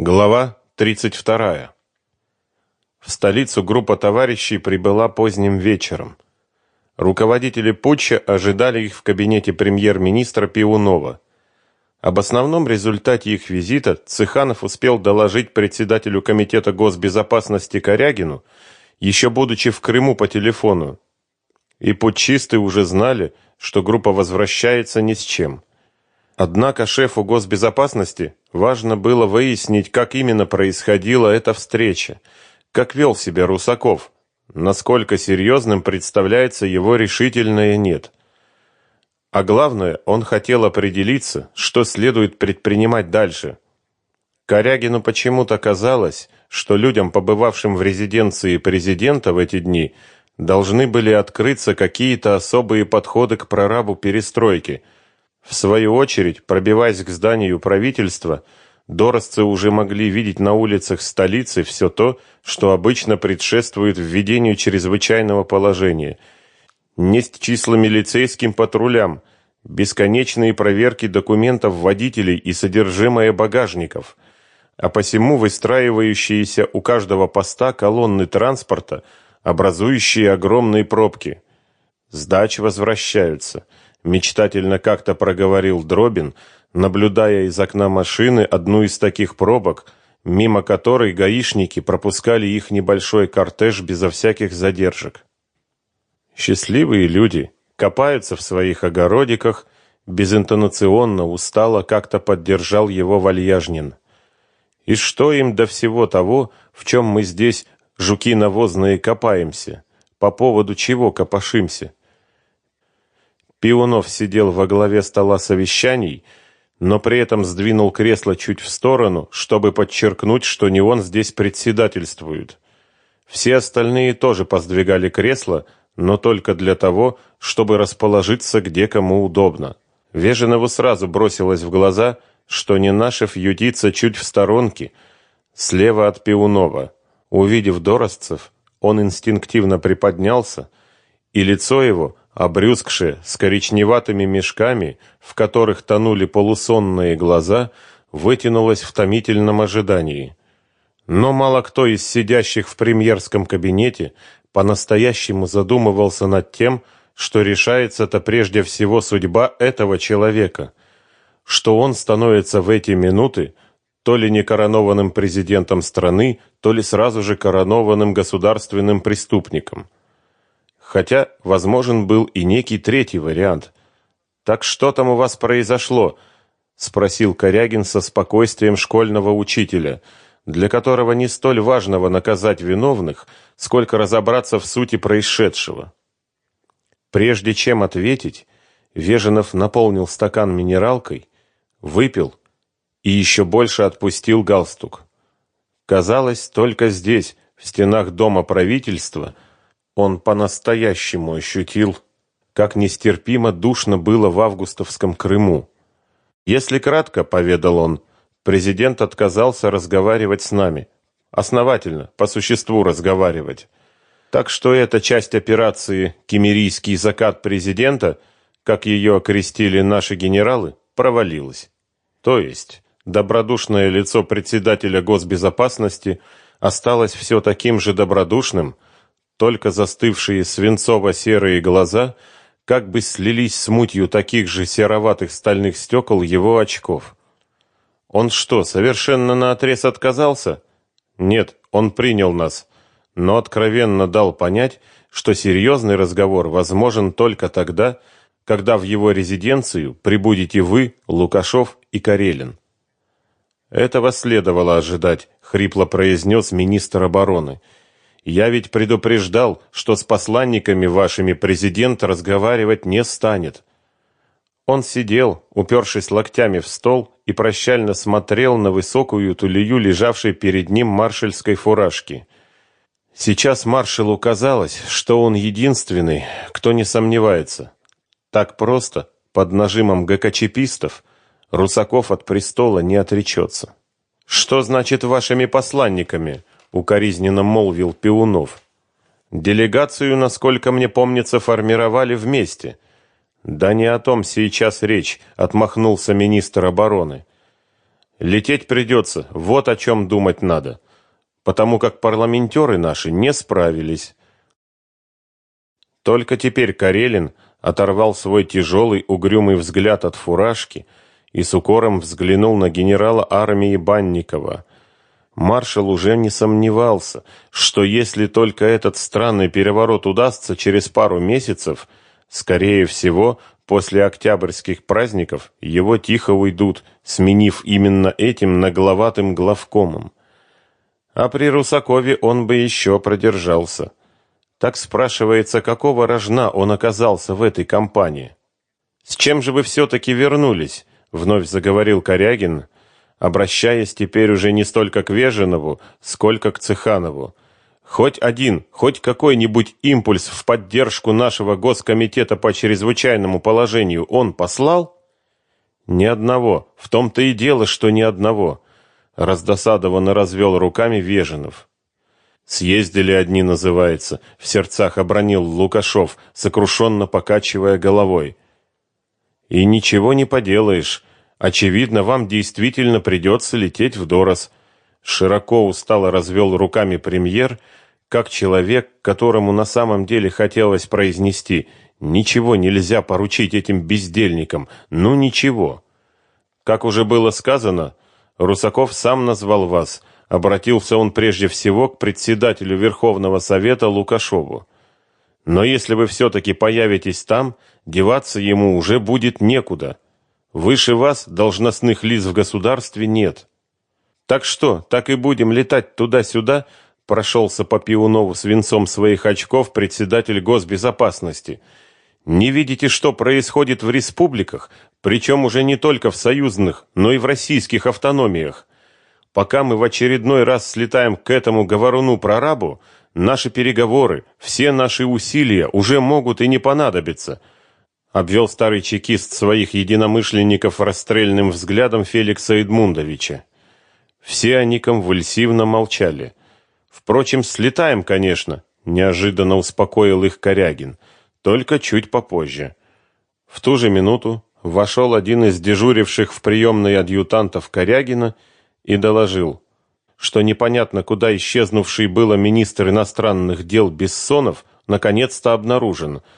Глава 32. В столицу группа товарищей прибыла поздним вечером. Руководители путча ожидали их в кабинете премьер-министра Пиунова. Об основном результате их визита Цеханов успел доложить председателю комитета госбезопасности Корягину, еще будучи в Крыму по телефону. И путчисты уже знали, что группа возвращается ни с чем. Однако шефу госбезопасности важно было выяснить, как именно происходила эта встреча, как вел себя Русаков, насколько серьезным представляется его решительное «нет». А главное, он хотел определиться, что следует предпринимать дальше. Корягину почему-то казалось, что людям, побывавшим в резиденции президента в эти дни, должны были открыться какие-то особые подходы к прорабу перестройки – в свою очередь, пробиваясь к зданию правительства, доросцы уже могли видеть на улицах столицы все то, что обычно предшествует введению чрезвычайного положения. Несть числа милицейским патрулям, бесконечные проверки документов водителей и содержимое багажников, а посему выстраивающиеся у каждого поста колонны транспорта, образующие огромные пробки. Сдач возвращаются – мечтательно как-то проговорил Дробин, наблюдая из окна машины одну из таких пробок, мимо которой гаишники пропускали их небольшой кортеж безо всяких задержек. Счастливые люди копаются в своих огородиках, безинтонационно устало как-то поддержал его Вальяжнин. И что им до всего того, в чем мы здесь, жуки навозные, копаемся? По поводу чего копошимся? Пионов сидел во главе стола совещаний, но при этом сдвинул кресло чуть в сторону, чтобы подчеркнуть, что не он здесь председательствует. Все остальные тоже поздвигали кресла, но только для того, чтобы расположиться где кому удобно. Веженову сразу бросилось в глаза, что Ненашев ютится чуть в сторонке, слева от Пиунова. Увидев Доросцев, он инстинктивно приподнялся, и лицо его обрюзгшее, с коричневатыми мешками, в которых тонули полусонные глаза, вытянулось в томительном ожидании. Но мало кто из сидящих в премьерском кабинете по-настоящему задумывался над тем, что решается-то прежде всего судьба этого человека, что он становится в эти минуты то ли не коронованным президентом страны, то ли сразу же коронованным государственным преступником – хотя возможен был и некий третий вариант. Так что там у вас произошло? спросил Корягин со спокойствием школьного учителя, для которого не столь важного наказать виновных, сколько разобраться в сути происшедшего. Прежде чем ответить, Веженов наполнил стакан минералкой, выпил и еще больше отпустил галстук. Казалось, только здесь, в стенах дома правительства, он по-настоящему ощутил, как нестерпимо душно было в августовском Крыму. Если кратко, поведал он, президент отказался разговаривать с нами. Основательно, по существу разговаривать. Так что эта часть операции «Кемерийский закат президента», как ее окрестили наши генералы, провалилась. То есть, добродушное лицо председателя госбезопасности осталось все таким же добродушным, только застывшие свинцово-серые глаза как бы слились с мутью таких же сероватых стальных стекол его очков. Он что, совершенно наотрез отказался? Нет, он принял нас, но откровенно дал понять, что серьезный разговор возможен только тогда, когда в его резиденцию прибудете вы, Лукашов и Карелин. Этого следовало ожидать, хрипло произнес министр обороны. Я ведь предупреждал, что с посланниками вашими президент разговаривать не станет. Он сидел, упершись локтями в стол, и прощально смотрел на высокую тулею, лежавшей перед ним маршальской фуражки. Сейчас маршалу казалось, что он единственный, кто не сомневается. Так просто, под нажимом ГКЧПистов, Русаков от престола не отречется. «Что значит вашими посланниками?» Укоризненно молвил Пиунов. Делегацию, насколько мне помнится, формировали Лететь придется, вот о чем думать надо, потому как парламентеры наши не справились. Только теперь Карелин оторвал свой тяжелый угрюмый взгляд от фуражки и с укором взглянул на генерала армии Банникова. Маршал уже не сомневался, что если только этот странный переворот удастся через пару месяцев, скорее всего, после октябрьских праздников его тихо уйдут, сменив именно этим нагловатым главкомом. А при Русакове он бы еще продержался. Так спрашивается, какого рожна он оказался в этой компании? С чем же вы все-таки вернулись? Вновь заговорил Корягин, обращаясь теперь уже не столько к Веженову, сколько к Цеханову. Хоть один, хоть какой-нибудь импульс в поддержку нашего госкомитета по чрезвычайному положению он послал? Ни одного. В том-то и дело, что ни одного. Раздосадованно развел руками Веженов. Съездили одни, называется, в сердцах обронил Лукашов, сокрушенно покачивая головой. И ничего не поделаешь. Очевидно, вам действительно придется лететь в Дорос. Широко устало развел руками премьер, как человек, которому на самом деле хотелось произнести «Ничего нельзя поручить этим бездельникам, ну ничего». Как уже было сказано, Русаков сам назвал вас, обратился он прежде всего к председателю Верховного Совета Лукашову. Но если вы все-таки появитесь там, деваться ему уже будет некуда. Выше вас должностных лиц в государстве нет. Так что, так и будем летать туда-сюда, прошелся по Пионову свинцом своих очков председатель госбезопасности. Не видите, что происходит в республиках, причем уже не только в союзных, но и в российских автономиях? Пока мы в очередной раз слетаем к этому говоруну-прорабу, наши переговоры, все наши усилия уже могут и не понадобиться – обвел старый чекист своих единомышленников расстрельным взглядом Феликса Эдмундовича. Все они конвульсивно молчали. Впрочем, слетаем, конечно, неожиданно успокоил их Корягин, только чуть попозже. В ту же минуту вошел один из дежуривших в приемной адъютантов Корягина и доложил, что непонятно куда исчезнувший было министр иностранных дел Бессонов наконец-то обнаружен –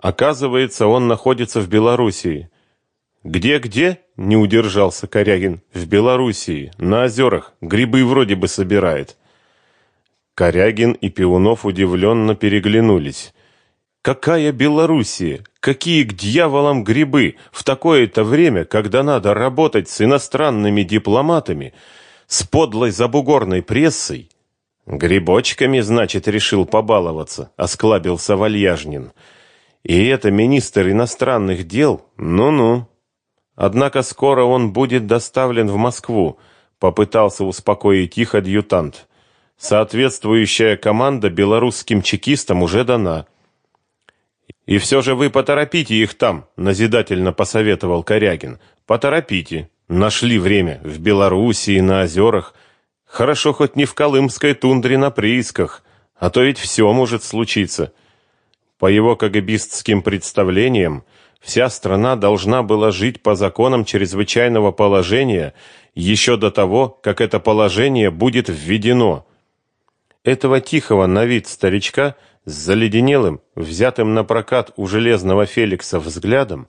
Оказывается, он находится в Белоруссии. Где-где? Не удержался Корягин. В Белоруссии, на озерах, грибы вроде бы собирает. Корягин и Пиунов удивленно переглянулись. Какая Белоруссия? Какие к дьяволам грибы в такое-то время, когда надо работать с иностранными дипломатами, с подлой забугорной прессой? Грибочками, значит, решил побаловаться, осклабился Вальяжнин. И это министр иностранных дел? Ну-ну. Однако скоро он будет доставлен в Москву, попытался успокоить их адъютант. Соответствующая команда белорусским чекистам уже дана. И все же вы поторопите их там, назидательно посоветовал Корягин. Поторопите. Нашли время в Белоруссии, на озерах. Хорошо хоть не в колымской тундре на приисках, а то ведь все может случиться. По его кагабистским представлениям, вся страна должна была жить по законам чрезвычайного положения еще до того, как это положение будет введено. Этого тихого на вид старичка с заледенелым, взятым на прокат у железного Феликса взглядом,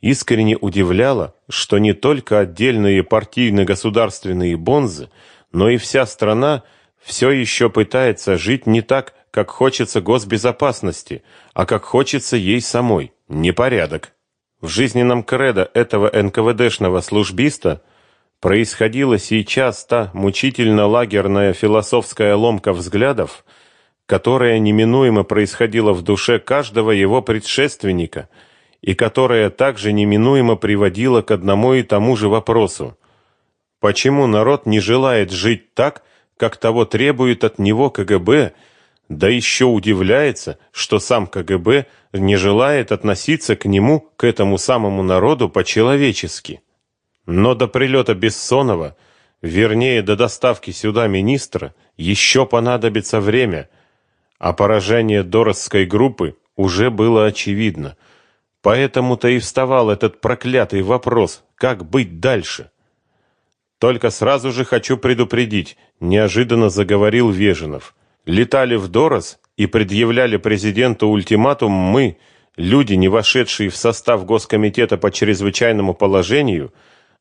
искренне удивляло, что не только отдельные партийно-государственные бонзы, но и вся страна все еще пытается жить не так, как хочется госбезопасности, а как хочется ей самой. Непорядок. В жизненном кредо этого НКВДшного службиста происходила сейчас та мучительно лагерная философская ломка взглядов, которая неминуемо происходила в душе каждого его предшественника и которая также неминуемо приводила к одному и тому же вопросу: почему народ не желает жить так, как того требует от него КГБ да еще удивляется, что сам КГБ не желает относиться к нему, к этому самому народу по-человечески. Но до прилета Бессонова, вернее, до доставки сюда министра, еще понадобится время, а поражение Доросской группы уже было очевидно. Поэтому-то и вставал этот проклятый вопрос, как быть дальше. Только сразу же хочу предупредить, неожиданно заговорил Веженов. Летали в Дорос и предъявляли президенту ультиматум мы, люди, не вошедшие в состав Госкомитета по чрезвычайному положению,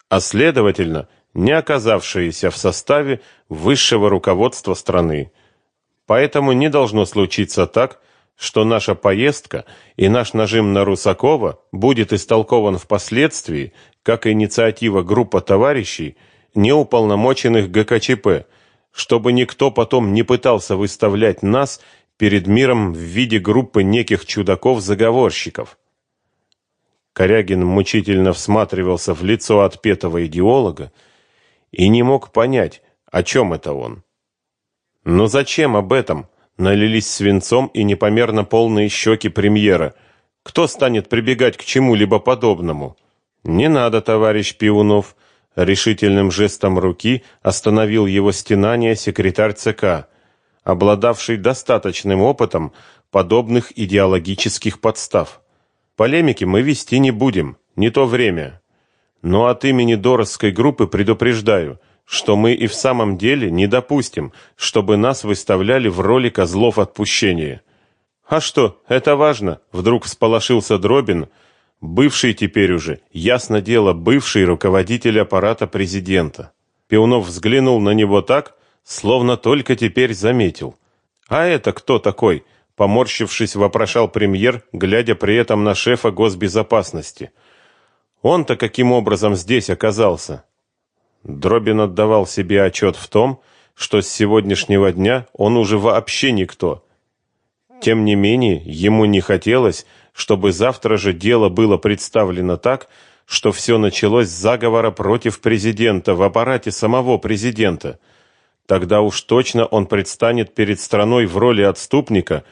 а следовательно, не оказавшиеся в составе высшего руководства страны. Поэтому не должно случиться так, что наша поездка и наш нажим на Русакова будет истолкован впоследствии как инициатива группы товарищей, неуполномоченных ГКЧП, чтобы никто потом не пытался выставлять нас перед миром в виде группы неких чудаков-заговорщиков. Корягин мучительно всматривался в лицо отпетого идеолога и не мог понять, о чем это он. Но зачем об этом налились свинцом и непомерно полные щеки премьера? Кто станет прибегать к чему-либо подобному? Не надо, товарищ Пиунов, решительным жестом руки остановил его стенание секретарь ЦК, обладавший достаточным опытом подобных идеологических подстав. Полемики мы вести не будем, не то время. Но от имени Доросской группы предупреждаю, что мы и в самом деле не допустим, чтобы нас выставляли в роли козлов отпущения. А что, это важно, вдруг всполошился Дробин, бывший теперь уже, ясно дело, бывший руководитель аппарата президента. Пионов взглянул на него так, словно только теперь заметил. А это кто такой? поморщившись, вопрошал премьер, глядя при этом на шефа госбезопасности. Он-то каким образом здесь оказался? Дробин отдавал себе отчет в том, что с сегодняшнего дня он уже вообще никто. Тем не менее, ему не хотелось, чтобы завтра же дело было представлено так, что все началось с заговора против президента в аппарате самого президента. Тогда уж точно он предстанет перед страной в роли отступника,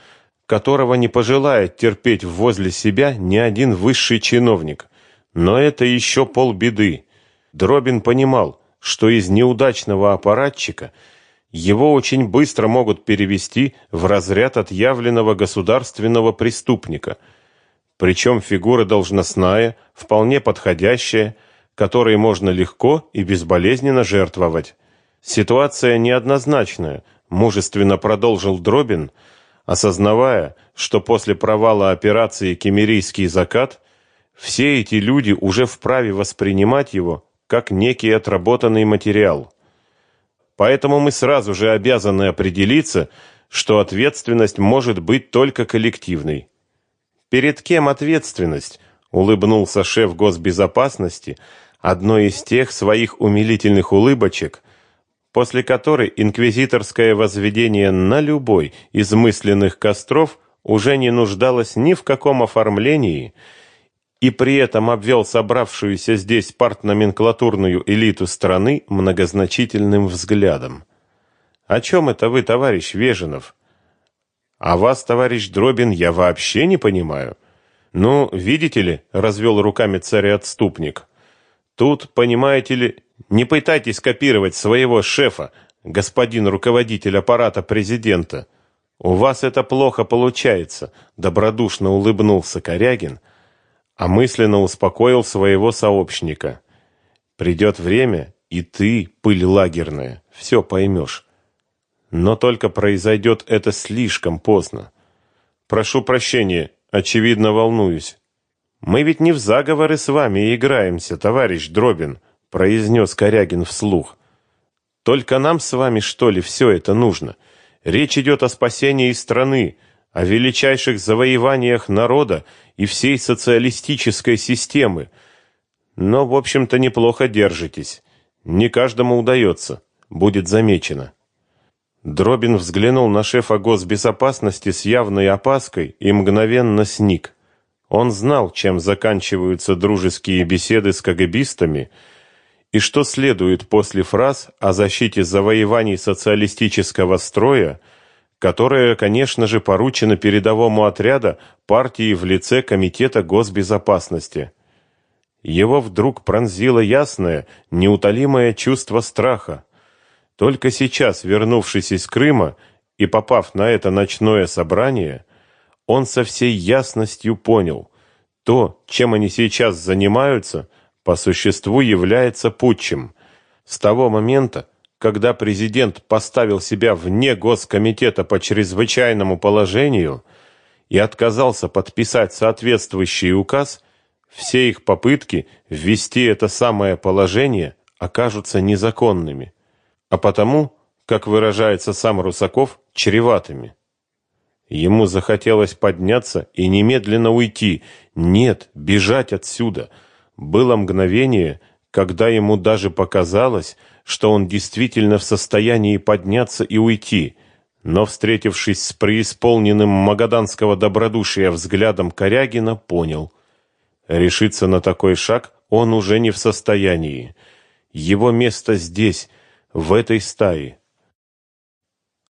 которого не пожелает терпеть возле себя ни один высший чиновник. Но это еще полбеды. Дробин понимал, что из неудачного аппаратчика его очень быстро могут перевести в разряд отъявленного государственного преступника – причем фигура должностная, вполне подходящая, которой можно легко и безболезненно жертвовать. Ситуация неоднозначная, мужественно продолжил Дробин, осознавая, что после провала операции Кемерийский закат все эти люди уже вправе воспринимать его как некий отработанный материал. Поэтому мы сразу же обязаны определиться, что ответственность может быть только коллективной. Перед кем ответственность? улыбнулся шеф госбезопасности, одной из тех своих умилительных улыбочек, после которой инквизиторское возведение на любой из мысленных костров уже не нуждалось ни в каком оформлении, и при этом обвел собравшуюся здесь партноменклатурную элиту страны многозначительным взглядом. О чем это вы, товарищ Веженов? А вас, товарищ Дробин, я вообще не понимаю. Ну, видите ли, развел руками царь-отступник. Тут, понимаете ли, не пытайтесь копировать своего шефа, господин руководитель аппарата президента. У вас это плохо получается, добродушно улыбнулся Корягин, а мысленно успокоил своего сообщника. Придет время, и ты, пыль лагерная, все поймешь. Но только произойдет это слишком поздно. Прошу прощения, очевидно волнуюсь. Мы ведь не в заговоры с вами играемся, товарищ Дробин, произнес Корягин вслух. Только нам с вами что ли все это нужно? Речь идет о спасении страны, о величайших завоеваниях народа и всей социалистической системы. Но, в общем-то, неплохо держитесь. Не каждому удается, будет замечено. Дробин взглянул на шефа госбезопасности с явной опаской и мгновенно сник. Он знал, чем заканчиваются дружеские беседы с КГБистами и что следует после фраз о защите завоеваний социалистического строя, которая, конечно же, поручена передовому отряду партии в лице комитета госбезопасности. Его вдруг пронзило ясное, неутолимое чувство страха. Только сейчас, вернувшись из Крыма и попав на это ночное собрание, он со всей ясностью понял, то, чем они сейчас занимаются, по существу является путчем, С того момента, когда президент поставил себя вне Госкомитета по чрезвычайному положению и отказался подписать соответствующий указ, все их попытки ввести это самое положение окажутся незаконными, а потому, как выражается сам Русаков, чреватыми. Ему захотелось подняться и немедленно уйти. Нет, бежать отсюда. Было мгновение, когда ему даже показалось, что он действительно в состоянии подняться и уйти. Но, встретившись с преисполненным магаданского добродушия взглядом Корягина, понял. Решиться на такой шаг он уже не в состоянии. Его место здесь, в этой стае.